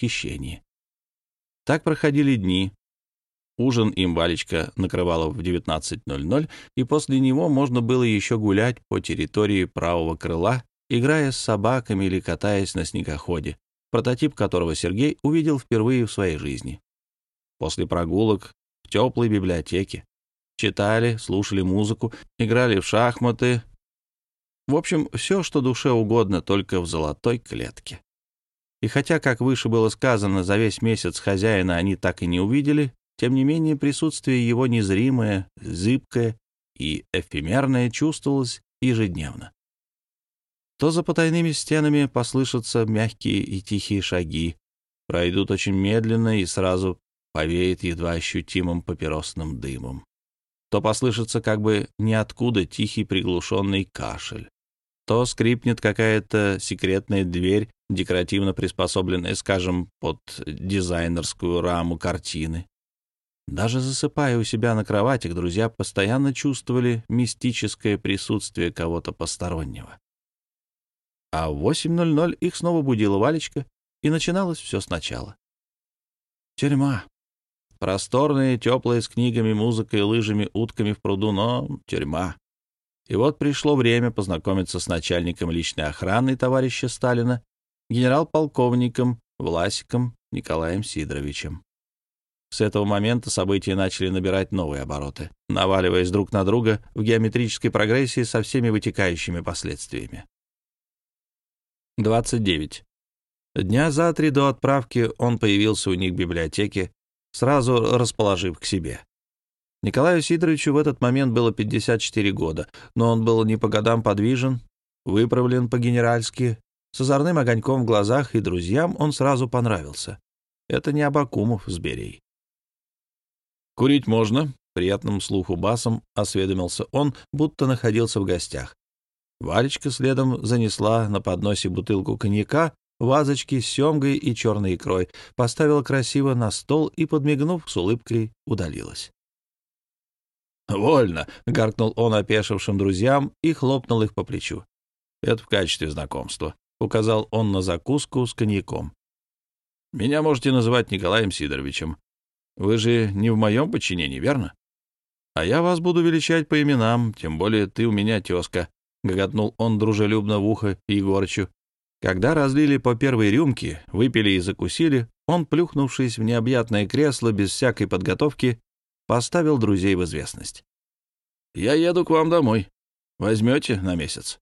хищении. Так проходили дни. Ужин им Валечка накрывала в 19.00, и после него можно было еще гулять по территории правого крыла, играя с собаками или катаясь на снегоходе, прототип которого Сергей увидел впервые в своей жизни. После прогулок в теплой библиотеке читали, слушали музыку, играли в шахматы. В общем, все, что душе угодно, только в золотой клетке. И хотя, как выше было сказано, за весь месяц хозяина они так и не увидели, тем не менее присутствие его незримое, зыбкое и эфемерное чувствовалось ежедневно. То за потайными стенами послышатся мягкие и тихие шаги, пройдут очень медленно и сразу повеет едва ощутимым папиросным дымом. То послышится как бы ниоткуда тихий приглушенный кашель. То скрипнет какая-то секретная дверь, декоративно приспособленная, скажем, под дизайнерскую раму картины. Даже засыпая у себя на кроватях, друзья постоянно чувствовали мистическое присутствие кого-то постороннего. А в 8.00 их снова будила Валечка, и начиналось все сначала. Тюрьма. Просторная, теплая, с книгами, музыкой, лыжами, утками в пруду, но тюрьма. И вот пришло время познакомиться с начальником личной охраны товарища Сталина, генерал-полковником Власиком Николаем Сидоровичем. С этого момента события начали набирать новые обороты, наваливаясь друг на друга в геометрической прогрессии со всеми вытекающими последствиями. 29. Дня за три до отправки он появился у них в библиотеке, сразу расположив к себе. Николаю Сидоровичу в этот момент было 54 года, но он был не по годам подвижен, выправлен по-генеральски, с озорным огоньком в глазах, и друзьям он сразу понравился. Это не Абакумов с Берией. «Курить можно?» — приятным слуху басом осведомился он, будто находился в гостях. Валечка следом занесла на подносе бутылку коньяка, вазочки с семгой и черной икрой, поставила красиво на стол и, подмигнув с улыбкой, удалилась. «Вольно!» — гаркнул он опешившим друзьям и хлопнул их по плечу. «Это в качестве знакомства», — указал он на закуску с коньяком. «Меня можете называть Николаем Сидоровичем. Вы же не в моем подчинении, верно? А я вас буду величать по именам, тем более ты у меня тезка», — гоготнул он дружелюбно в ухо Егорычу. Когда разлили по первой рюмке, выпили и закусили, он, плюхнувшись в необъятное кресло без всякой подготовки, поставил друзей в известность. «Я еду к вам домой. Возьмете на месяц?»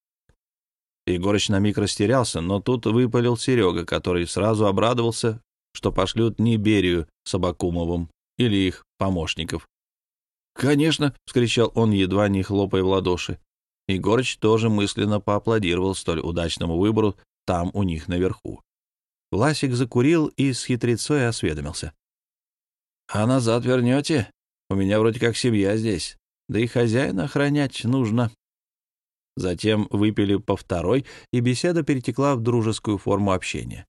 Егорыч на миг растерялся, но тут выпалил Серега, который сразу обрадовался, что пошлют не Берию с Абакумовым или их помощников. «Конечно!» — вскричал он, едва не хлопая в ладоши. Егорыч тоже мысленно поаплодировал столь удачному выбору там у них наверху. Власик закурил и с хитрецой осведомился. «А назад вернете? У меня вроде как семья здесь, да и хозяина охранять нужно». Затем выпили по второй, и беседа перетекла в дружескую форму общения.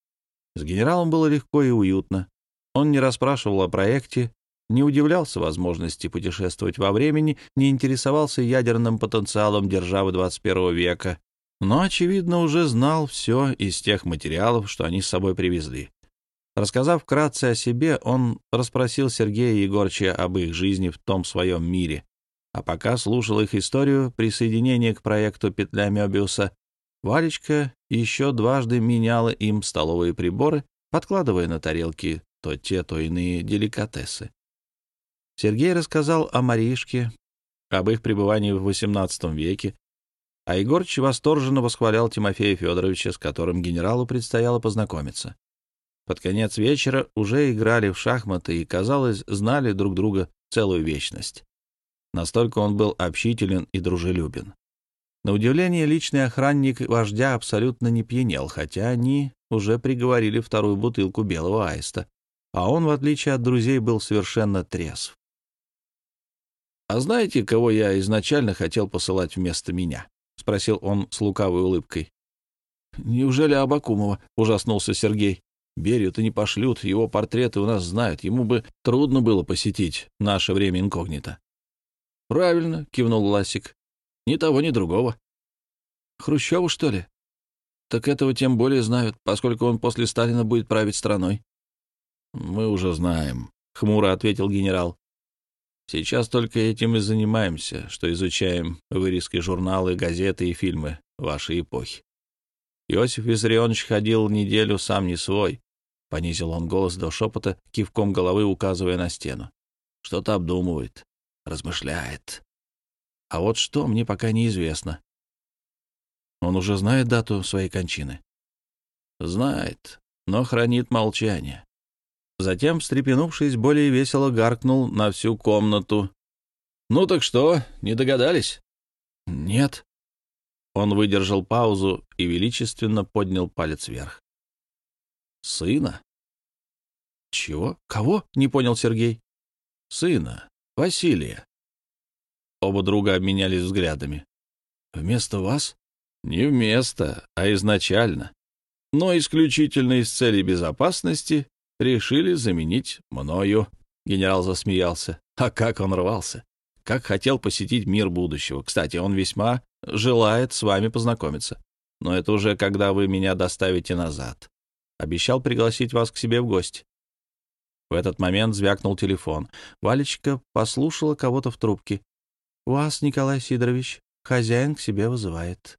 С генералом было легко и уютно. Он не расспрашивал о проекте, не удивлялся возможности путешествовать во времени, не интересовался ядерным потенциалом державы 21 века, но, очевидно, уже знал все из тех материалов, что они с собой привезли. Рассказав вкратце о себе, он расспросил Сергея Егорча об их жизни в том своем мире, а пока слушал их историю присоединения к проекту «Петля Мёбиуса», Валечка еще дважды меняла им столовые приборы, подкладывая на тарелки то те, то иные деликатесы. Сергей рассказал о Маришке, об их пребывании в XVIII веке, а Егорыч восторженно восхвалял Тимофея Федоровича, с которым генералу предстояло познакомиться. Под конец вечера уже играли в шахматы и, казалось, знали друг друга целую вечность. Настолько он был общителен и дружелюбен. На удивление, личный охранник вождя абсолютно не пьянел, хотя они уже приговорили вторую бутылку белого аиста, а он, в отличие от друзей, был совершенно трезв. «А знаете, кого я изначально хотел посылать вместо меня?» — спросил он с лукавой улыбкой. «Неужели Абакумова?» — ужаснулся Сергей. «Берию-то не пошлют, его портреты у нас знают. Ему бы трудно было посетить наше время инкогнито». «Правильно», — кивнул Ласик. «Ни того, ни другого». «Хрущеву, что ли?» «Так этого тем более знают, поскольку он после Сталина будет править страной», Мы уже знаем, — хмуро ответил генерал. Сейчас только этим и занимаемся, что изучаем вырезки журналы, газеты и фильмы вашей эпохи. Иосиф Виссарионович ходил неделю сам не свой. Понизил он голос до шепота, кивком головы указывая на стену. Что-то обдумывает, размышляет. А вот что, мне пока неизвестно. Он уже знает дату своей кончины? Знает, но хранит молчание. Затем, встрепенувшись, более весело гаркнул на всю комнату. «Ну так что, не догадались?» «Нет». Он выдержал паузу и величественно поднял палец вверх. «Сына?» «Чего? Кого?» — не понял Сергей. «Сына. Василия». Оба друга обменялись взглядами. «Вместо вас?» «Не вместо, а изначально. Но исключительно из целей безопасности решили заменить мною. Генерал засмеялся. А как он рвался! Как хотел посетить мир будущего. Кстати, он весьма желает с вами познакомиться. Но это уже когда вы меня доставите назад. Обещал пригласить вас к себе в гости. В этот момент звякнул телефон. Валечка послушала кого-то в трубке. «Вас, Николай Сидорович, хозяин к себе вызывает».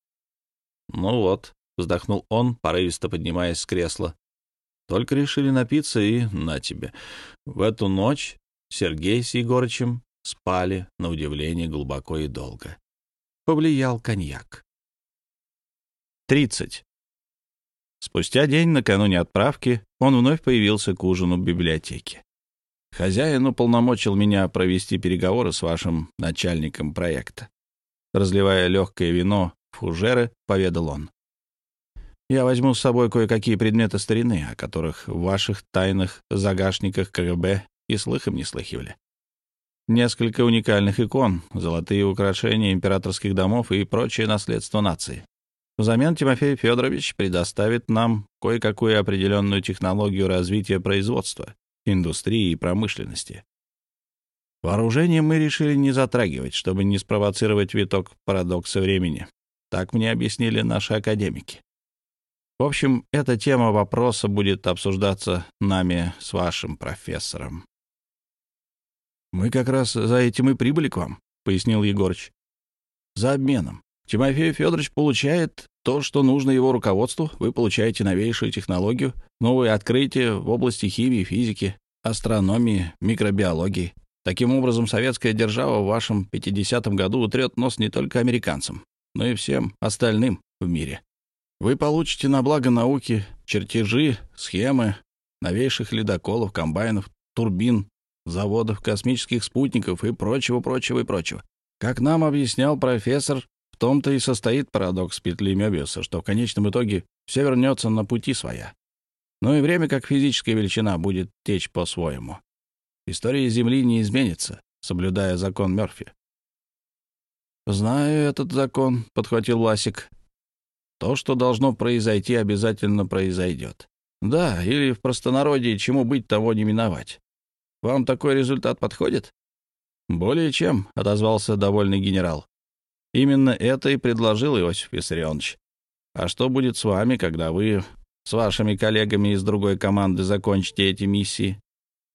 «Ну вот», — вздохнул он, порывисто поднимаясь с кресла. Только решили напиться и на тебе. В эту ночь Сергей с Егорычем спали, на удивление, глубоко и долго. Повлиял коньяк. 30. Спустя день, накануне отправки, он вновь появился к ужину в библиотеке. Хозяин уполномочил меня провести переговоры с вашим начальником проекта. Разливая легкое вино в фужеры, поведал он. Я возьму с собой кое-какие предметы старины, о которых в ваших тайных загашниках КГБ и слыхом не слыхивали. Несколько уникальных икон, золотые украшения императорских домов и прочее наследство нации. Взамен Тимофей Федорович предоставит нам кое-какую определенную технологию развития производства, индустрии и промышленности. Вооружение мы решили не затрагивать, чтобы не спровоцировать виток парадокса времени. Так мне объяснили наши академики. В общем, эта тема вопроса будет обсуждаться нами с вашим профессором. «Мы как раз за этим и прибыли к вам», — пояснил Егорыч. «За обменом. Тимофей Федорович получает то, что нужно его руководству, вы получаете новейшую технологию, новые открытия в области химии, физики, астрономии, микробиологии. Таким образом, советская держава в вашем 50-м году утрет нос не только американцам, но и всем остальным в мире. Вы получите на благо науки чертежи, схемы новейших ледоколов, комбайнов, турбин, заводов, космических спутников и прочего, прочего и прочего. Как нам объяснял профессор, в том-то и состоит парадокс петли Мёбиуса, что в конечном итоге все вернется на пути своя. Но и время, как физическая величина, будет течь по-своему. История Земли не изменится, соблюдая закон Мёрфи. «Знаю этот закон», — подхватил Ласик. То, что должно произойти, обязательно произойдет. Да, или в простонародье, чему быть, того не миновать. Вам такой результат подходит? Более чем, — отозвался довольный генерал. Именно это и предложил Иосиф Виссарионович. А что будет с вами, когда вы с вашими коллегами из другой команды закончите эти миссии?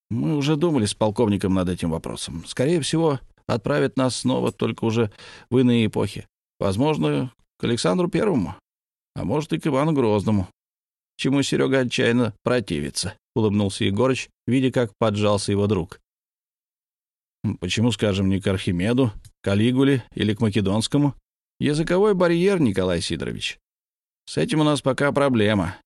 Мы уже думали с полковником над этим вопросом. Скорее всего, отправят нас снова, только уже в иные эпохи. Возможно, к Александру Первому а может и к Ивану Грозному. Чему Серега отчаянно противится, — улыбнулся Егорыч, видя, как поджался его друг. Почему, скажем, не к Архимеду, Калигуле или к Македонскому? Языковой барьер, Николай Сидорович. С этим у нас пока проблема.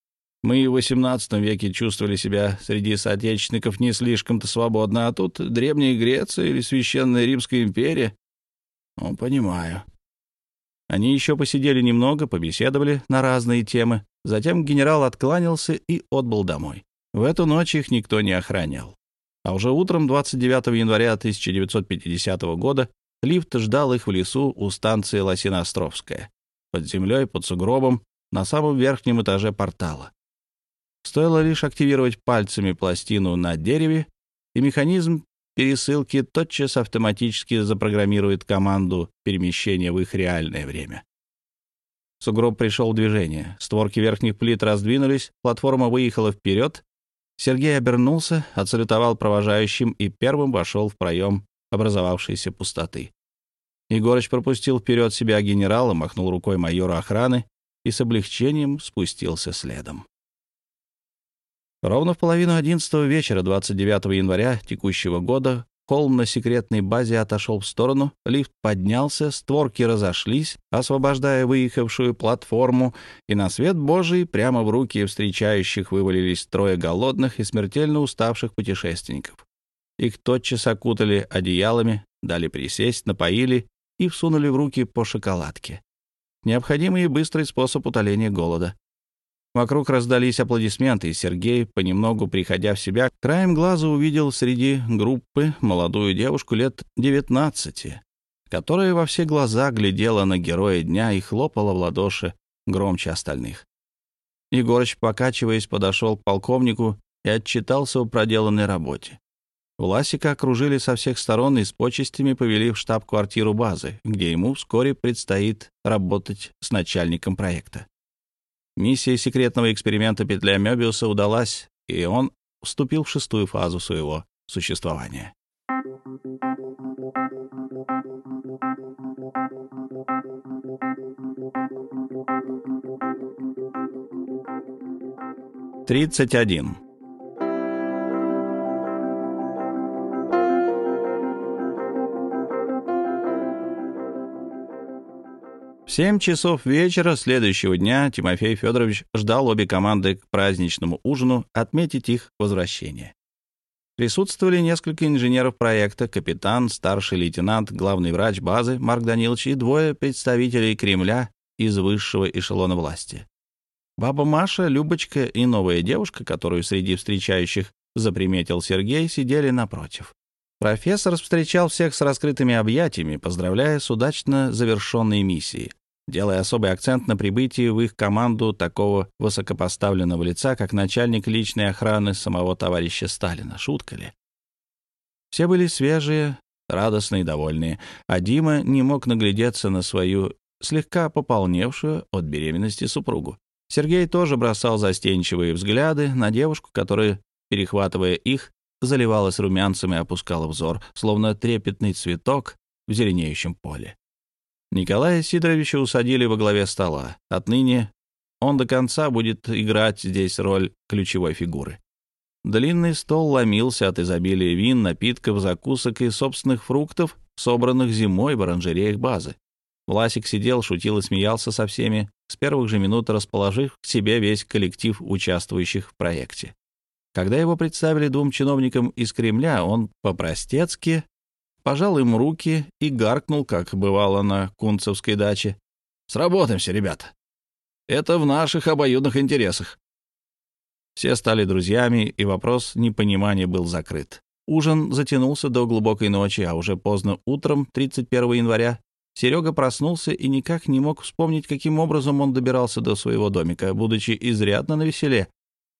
Мы в XVIII веке чувствовали себя среди соотечественников не слишком-то свободно, а тут Древняя Греция или Священная Римская империя. Ну, понимаю. Они еще посидели немного, побеседовали на разные темы. Затем генерал откланялся и отбыл домой. В эту ночь их никто не охранял. А уже утром 29 января 1950 года лифт ждал их в лесу у станции Лосиноостровская, под землей, под сугробом, на самом верхнем этаже портала. Стоило лишь активировать пальцами пластину на дереве, и механизм пересылки тотчас автоматически запрограммирует команду перемещения в их реальное время. Сугроб пришел в движение. Створки верхних плит раздвинулись, платформа выехала вперед. Сергей обернулся, отсалютовал провожающим и первым вошел в проем образовавшейся пустоты. Егорыч пропустил вперед себя генерала, махнул рукой майору охраны и с облегчением спустился следом. Ровно в половину одиннадцатого вечера 29 января текущего года холм на секретной базе отошел в сторону, лифт поднялся, створки разошлись, освобождая выехавшую платформу, и на свет Божий прямо в руки встречающих вывалились трое голодных и смертельно уставших путешественников. Их тотчас окутали одеялами, дали присесть, напоили и всунули в руки по шоколадке. Необходимый и быстрый способ утоления голода. Вокруг раздались аплодисменты, и Сергей, понемногу приходя в себя, краем глаза увидел среди группы молодую девушку лет 19, которая во все глаза глядела на героя дня и хлопала в ладоши громче остальных. Егорыч, покачиваясь, подошел к полковнику и отчитался о проделанной работе. Власика окружили со всех сторон и с почестями повели в штаб-квартиру базы, где ему вскоре предстоит работать с начальником проекта. Миссия секретного эксперимента петля Мёбиуса удалась, и он вступил в шестую фазу своего существования. Тридцать один. В семь часов вечера следующего дня Тимофей Федорович ждал обе команды к праздничному ужину отметить их возвращение. Присутствовали несколько инженеров проекта, капитан, старший лейтенант, главный врач базы Марк Данилович и двое представителей Кремля из высшего эшелона власти. Баба Маша, Любочка и новая девушка, которую среди встречающих заприметил Сергей, сидели напротив. Профессор встречал всех с раскрытыми объятиями, поздравляя с удачно завершенной миссией, делая особый акцент на прибытии в их команду такого высокопоставленного лица, как начальник личной охраны самого товарища Сталина. Шутка ли? Все были свежие, радостные и довольные, а Дима не мог наглядеться на свою слегка пополневшую от беременности супругу. Сергей тоже бросал застенчивые взгляды на девушку, которая, перехватывая их, заливалась румянцем и опускала взор, словно трепетный цветок в зеленеющем поле. Николая Сидоровича усадили во главе стола. Отныне он до конца будет играть здесь роль ключевой фигуры. Длинный стол ломился от изобилия вин, напитков, закусок и собственных фруктов, собранных зимой в оранжереях базы. Власик сидел, шутил и смеялся со всеми, с первых же минут расположив к себе весь коллектив участвующих в проекте. Когда его представили двум чиновникам из Кремля, он по-простецки пожал им руки и гаркнул, как бывало на Кунцевской даче. «Сработаемся, ребята. Это в наших обоюдных интересах». Все стали друзьями, и вопрос непонимания был закрыт. Ужин затянулся до глубокой ночи, а уже поздно утром, 31 января, Серега проснулся и никак не мог вспомнить, каким образом он добирался до своего домика, будучи изрядно навеселе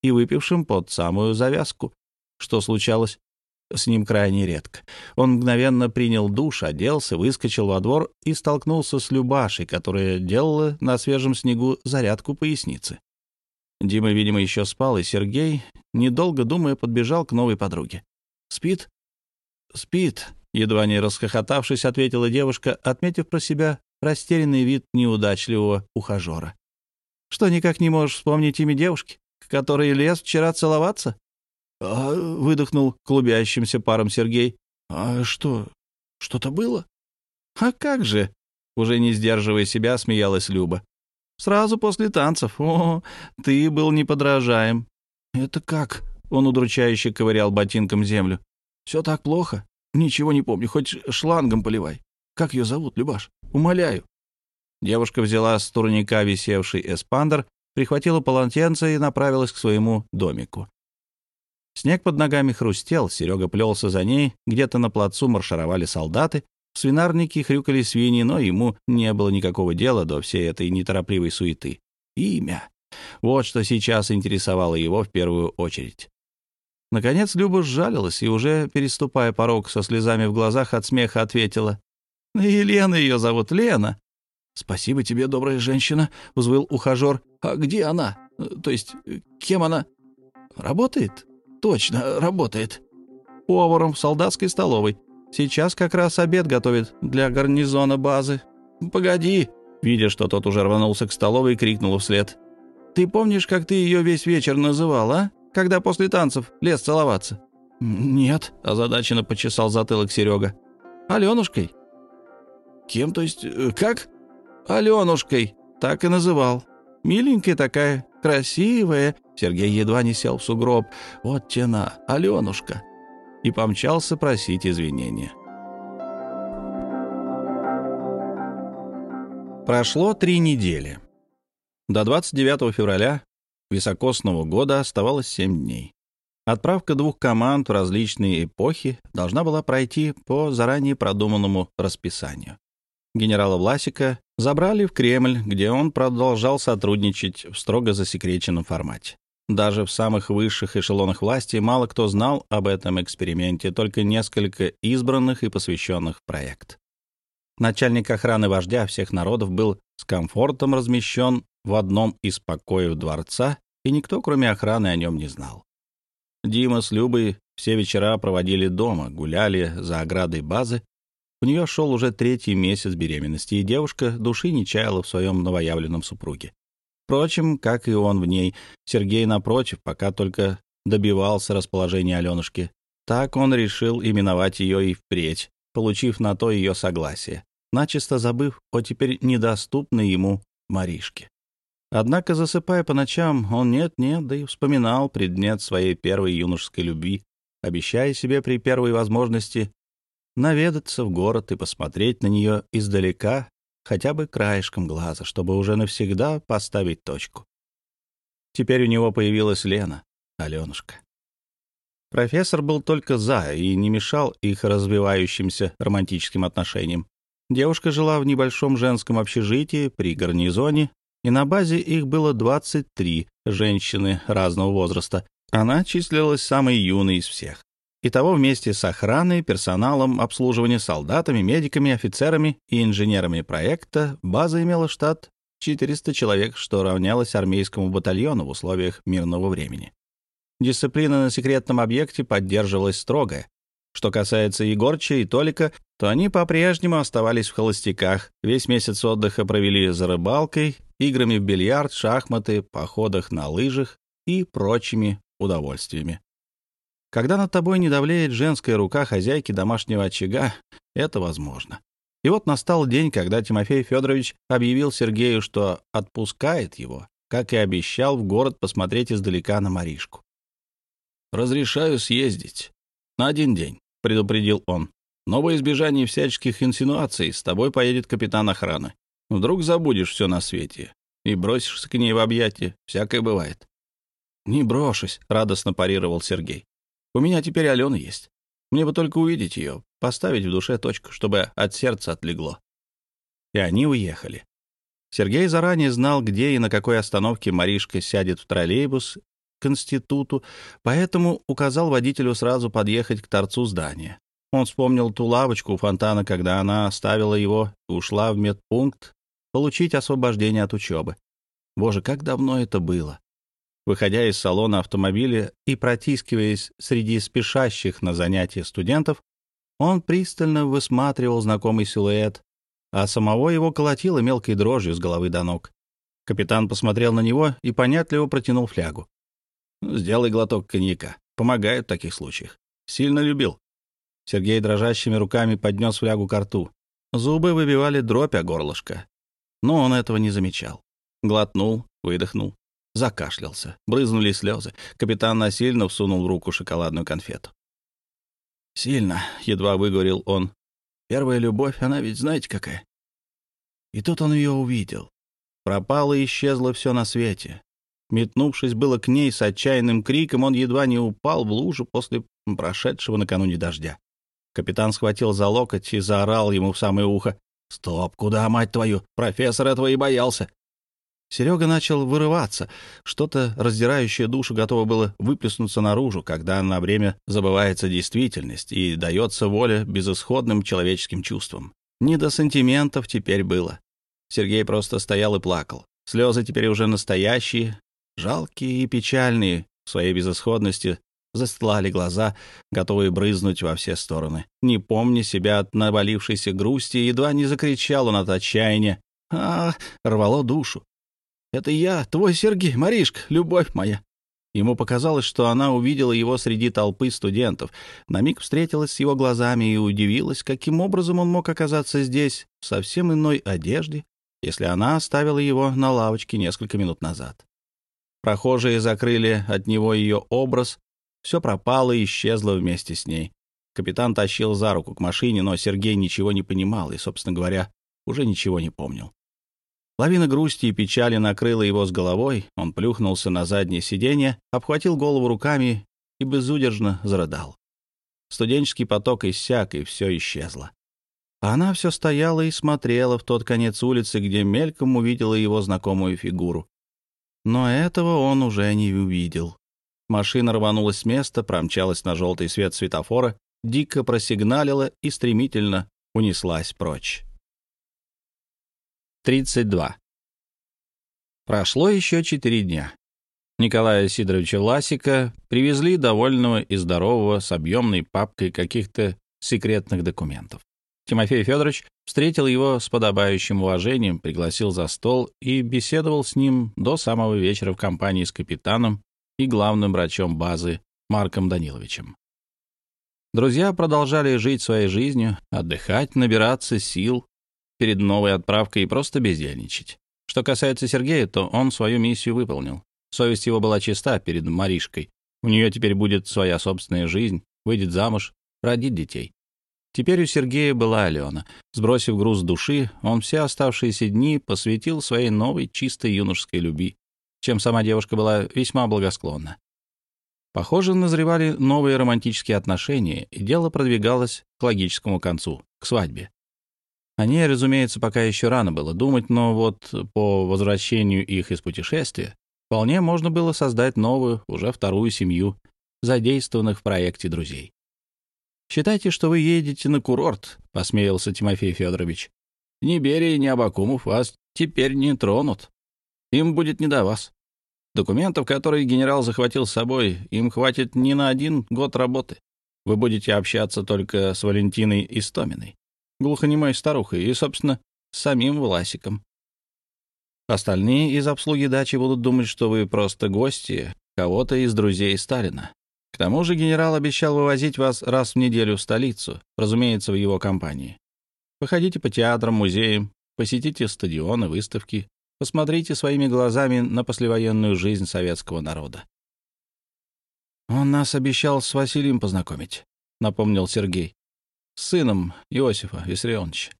и выпившим под самую завязку, что случалось с ним крайне редко. Он мгновенно принял душ, оделся, выскочил во двор и столкнулся с Любашей, которая делала на свежем снегу зарядку поясницы. Дима, видимо, еще спал, и Сергей, недолго думая, подбежал к новой подруге. «Спит?» «Спит», — едва не расхохотавшись, ответила девушка, отметив про себя растерянный вид неудачливого ухажера. «Что, никак не можешь вспомнить имя девушки?» Который лез вчера целоваться?» а, выдохнул клубящимся паром Сергей. «А что, что-то было?» «А как же?» — уже не сдерживая себя, смеялась Люба. «Сразу после танцев. О, ты был неподражаем». «Это как?» — он удручающе ковырял ботинком землю. «Все так плохо? Ничего не помню, хоть шлангом поливай. Как ее зовут, Любаш? Умоляю». Девушка взяла с турника висевший эспандер прихватила полотенце и направилась к своему домику. Снег под ногами хрустел, Серега плелся за ней, где-то на плацу маршировали солдаты, в свинарнике хрюкали свиньи, но ему не было никакого дела до всей этой неторопливой суеты. Имя. Вот что сейчас интересовало его в первую очередь. Наконец Люба сжалилась и, уже переступая порог со слезами в глазах, от смеха ответила. «Елена ее зовут, Лена». «Спасибо тебе, добрая женщина», — взвыл ухажер. «А где она? То есть, кем она?» «Работает?» точно работает?» «Поваром в солдатской столовой. Сейчас как раз обед готовит для гарнизона базы». «Погоди!» Видя, что тот уже рванулся к столовой, крикнул вслед. «Ты помнишь, как ты ее весь вечер называл, а? Когда после танцев лез целоваться?» «Нет», — озадаченно почесал затылок Серега. «Аленушкой». «Кем, то есть, э, как?» «Аленушкой, так и называл. Миленькая такая, красивая». Сергей едва не сел в сугроб. «Вот тена, Аленушка». И помчался просить извинения. Прошло три недели. До 29 февраля високосного года оставалось семь дней. Отправка двух команд в различные эпохи должна была пройти по заранее продуманному расписанию. Генерала Власика забрали в Кремль, где он продолжал сотрудничать в строго засекреченном формате. Даже в самых высших эшелонах власти мало кто знал об этом эксперименте, только несколько избранных и посвященных в проект. Начальник охраны вождя всех народов был с комфортом размещен в одном из покоев дворца, и никто, кроме охраны, о нем не знал. Дима с Любой все вечера проводили дома, гуляли за оградой базы. У нее шел уже третий месяц беременности, и девушка души не чаяла в своем новоявленном супруге. Впрочем, как и он в ней, Сергей, напротив, пока только добивался расположения Аленушки. Так он решил именовать ее и впредь, получив на то ее согласие, начисто забыв о теперь недоступной ему Маришке. Однако, засыпая по ночам, он нет-нет, да и вспоминал предмет своей первой юношеской любви, обещая себе при первой возможности наведаться в город и посмотреть на нее издалека, хотя бы краешком глаза, чтобы уже навсегда поставить точку. Теперь у него появилась Лена, Аленушка. Профессор был только «за» и не мешал их развивающимся романтическим отношениям. Девушка жила в небольшом женском общежитии при гарнизоне, и на базе их было 23 женщины разного возраста. Она числилась самой юной из всех. Итого вместе с охраной, персоналом, обслуживанием, солдатами, медиками, офицерами и инженерами проекта база имела штат 400 человек, что равнялось армейскому батальону в условиях мирного времени. Дисциплина на секретном объекте поддерживалась строгая. Что касается Егорча и Толика, то они по-прежнему оставались в холостяках, весь месяц отдыха провели за рыбалкой играми в бильярд, шахматы, походах на лыжах и прочими удовольствиями. Когда над тобой не давлеет женская рука хозяйки домашнего очага, это возможно. И вот настал день, когда Тимофей Федорович объявил Сергею, что отпускает его, как и обещал, в город посмотреть издалека на Маришку. «Разрешаю съездить. На один день», — предупредил он. «Но во избежание всяческих инсинуаций с тобой поедет капитан охраны. Вдруг забудешь все на свете и бросишься к ней в объятия. Всякое бывает. «Не брошусь», — радостно парировал Сергей. «У меня теперь Алена есть. Мне бы только увидеть ее, поставить в душе точку, чтобы от сердца отлегло». И они уехали. Сергей заранее знал, где и на какой остановке Маришка сядет в троллейбус к институту, поэтому указал водителю сразу подъехать к торцу здания. Он вспомнил ту лавочку у фонтана, когда она оставила его и ушла в медпункт получить освобождение от учебы. Боже, как давно это было! Выходя из салона автомобиля и протискиваясь среди спешащих на занятия студентов, он пристально высматривал знакомый силуэт, а самого его колотило мелкой дрожью с головы до ног. Капитан посмотрел на него и понятливо протянул флягу. «Сделай глоток коньяка. Помогает в таких случаях. Сильно любил». Сергей дрожащими руками поднес флягу к рту. Зубы выбивали дробь о горлышко но он этого не замечал. Глотнул, выдохнул, закашлялся, брызнули слезы. Капитан насильно всунул в руку шоколадную конфету. «Сильно», — едва выговорил он. «Первая любовь, она ведь знаете какая?» И тут он ее увидел. Пропало и исчезло все на свете. Метнувшись было к ней с отчаянным криком, он едва не упал в лужу после прошедшего накануне дождя. Капитан схватил за локоть и заорал ему в самое ухо. «Стоп, куда, мать твою? Профессор этого и боялся!» Серега начал вырываться. Что-то, раздирающее душу, готово было выплеснуться наружу, когда на время забывается действительность и дается воля безысходным человеческим чувствам. Не до сантиментов теперь было. Сергей просто стоял и плакал. Слезы теперь уже настоящие, жалкие и печальные в своей безысходности, Застлали глаза, готовые брызнуть во все стороны. Не помня себя от навалившейся грусти, едва не закричал он от отчаяния. а рвало душу. «Это я, твой Сергей, Маришка, любовь моя!» Ему показалось, что она увидела его среди толпы студентов. На миг встретилась с его глазами и удивилась, каким образом он мог оказаться здесь, в совсем иной одежде, если она оставила его на лавочке несколько минут назад. Прохожие закрыли от него ее образ, все пропало и исчезло вместе с ней. Капитан тащил за руку к машине, но Сергей ничего не понимал и, собственно говоря, уже ничего не помнил. Лавина грусти и печали накрыла его с головой, он плюхнулся на заднее сиденье, обхватил голову руками и безудержно зарыдал. Студенческий поток иссяк, и все исчезло. А она все стояла и смотрела в тот конец улицы, где мельком увидела его знакомую фигуру. Но этого он уже не увидел. Машина рванулась с места, промчалась на желтый свет светофора, дико просигналила и стремительно унеслась прочь. 32. Прошло еще четыре дня. Николая Сидоровича Власика привезли довольного и здорового с объемной папкой каких-то секретных документов. Тимофей Федорович встретил его с подобающим уважением, пригласил за стол и беседовал с ним до самого вечера в компании с капитаном и главным врачом базы Марком Даниловичем. Друзья продолжали жить своей жизнью, отдыхать, набираться сил, перед новой отправкой и просто бездельничать. Что касается Сергея, то он свою миссию выполнил. Совесть его была чиста перед Маришкой. У нее теперь будет своя собственная жизнь, выйдет замуж, родит детей. Теперь у Сергея была Алена. Сбросив груз души, он все оставшиеся дни посвятил своей новой чистой юношеской любви, чем сама девушка была весьма благосклонна. Похоже, назревали новые романтические отношения, и дело продвигалось к логическому концу, к свадьбе. О ней, разумеется, пока еще рано было думать, но вот по возвращению их из путешествия вполне можно было создать новую, уже вторую семью, задействованных в проекте друзей. «Считайте, что вы едете на курорт», — посмеялся Тимофей Федорович. «Ни Берия, ни Абакумов вас теперь не тронут. Им будет не до вас. Документов, которые генерал захватил с собой, им хватит не на один год работы. Вы будете общаться только с Валентиной Истоминой глухонемой старухой и, собственно, самим Власиком. Остальные из обслуги дачи будут думать, что вы просто гости кого-то из друзей Сталина. К тому же генерал обещал вывозить вас раз в неделю в столицу, разумеется, в его компании. Походите по театрам, музеям, посетите стадионы, выставки, посмотрите своими глазами на послевоенную жизнь советского народа. «Он нас обещал с Василием познакомить», — напомнил Сергей с сыном Иосифа Виссарионовича.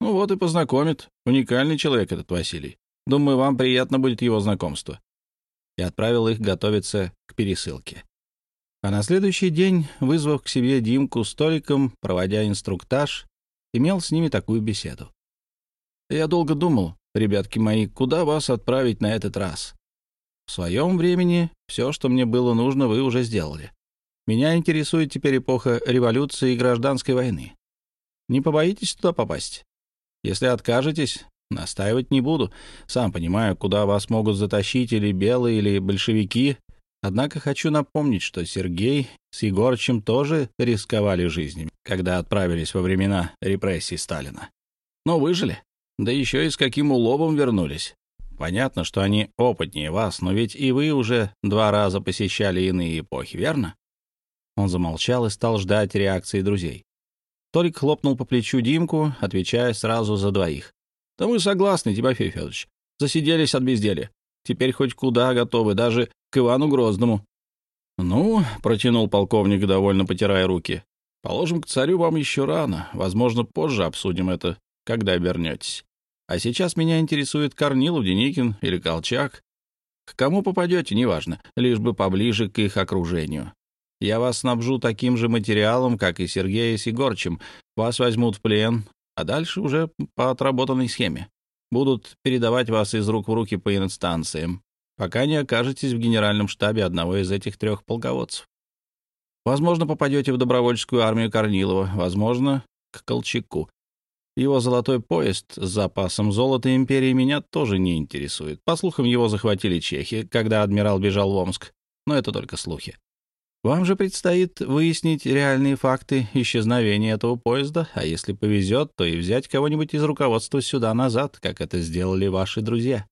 Ну вот и познакомит. Уникальный человек этот Василий. Думаю, вам приятно будет его знакомство. И отправил их готовиться к пересылке. А на следующий день, вызвав к себе Димку столиком, проводя инструктаж, имел с ними такую беседу. «Я долго думал, ребятки мои, куда вас отправить на этот раз. В своем времени все, что мне было нужно, вы уже сделали. Меня интересует теперь эпоха революции и гражданской войны. Не побоитесь туда попасть? Если откажетесь, настаивать не буду. Сам понимаю, куда вас могут затащить или белые, или большевики. Однако хочу напомнить, что Сергей с Егорычем тоже рисковали жизнями, когда отправились во времена репрессий Сталина. Но выжили. Да еще и с каким уловом вернулись. Понятно, что они опытнее вас, но ведь и вы уже два раза посещали иные эпохи, верно? Он замолчал и стал ждать реакции друзей. Толик хлопнул по плечу Димку, отвечая сразу за двоих. «Да мы согласны, Тимофей Федорович. Засиделись от безделия. Теперь хоть куда готовы, даже к Ивану Грозному». «Ну», — протянул полковник, довольно потирая руки, — «положим, к царю вам еще рано. Возможно, позже обсудим это, когда вернетесь. А сейчас меня интересует Корнилов, Деникин или Колчак. К кому попадете, неважно, лишь бы поближе к их окружению. Я вас снабжу таким же материалом, как и Сергея с Егорчем. Вас возьмут в плен, а дальше уже по отработанной схеме. Будут передавать вас из рук в руки по инстанциям, пока не окажетесь в генеральном штабе одного из этих трех полководцев. Возможно, попадете в добровольческую армию Корнилова, возможно, к Колчаку. Его золотой поезд с запасом золота империи меня тоже не интересует. По слухам, его захватили чехи, когда адмирал бежал в Омск, но это только слухи. Вам же предстоит выяснить реальные факты исчезновения этого поезда, а если повезет, то и взять кого-нибудь из руководства сюда назад, как это сделали ваши друзья.